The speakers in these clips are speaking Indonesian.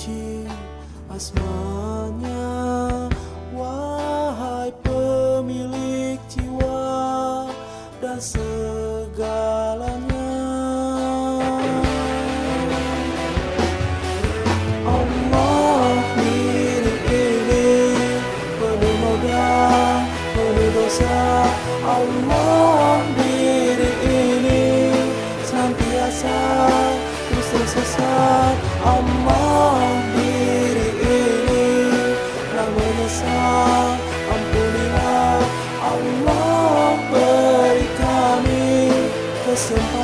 suci asmanya Wahai pemilik jiwa dan segalanya. Allah milik ini penuh noda, penuh dosa. Allah coração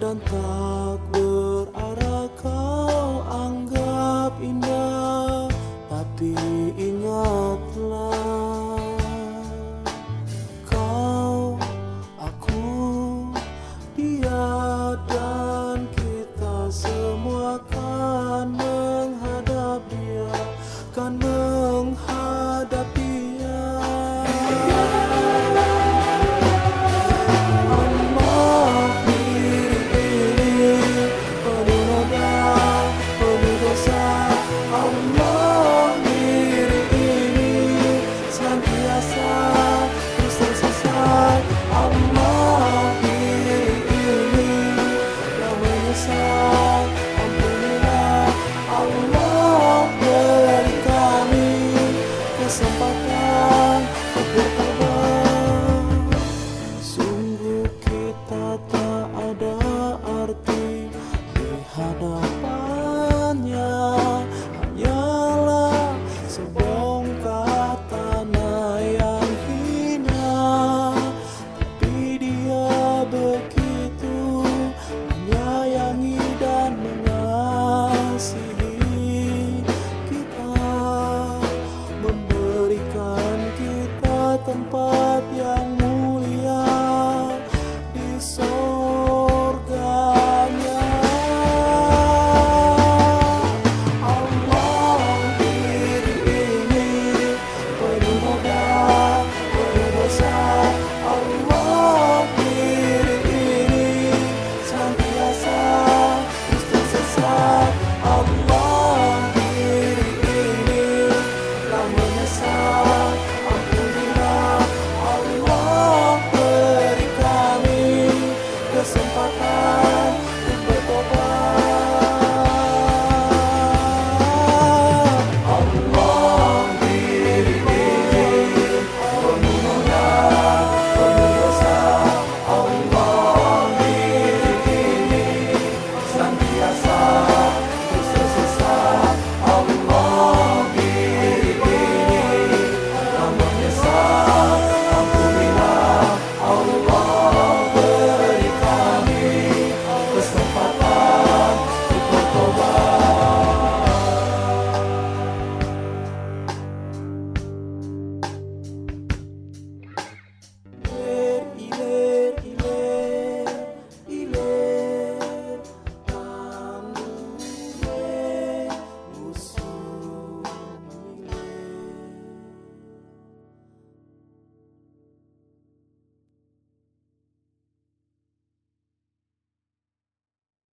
dan tak berarah kau anggap indah tapi ingatlah kau aku dia dan kita semua kan.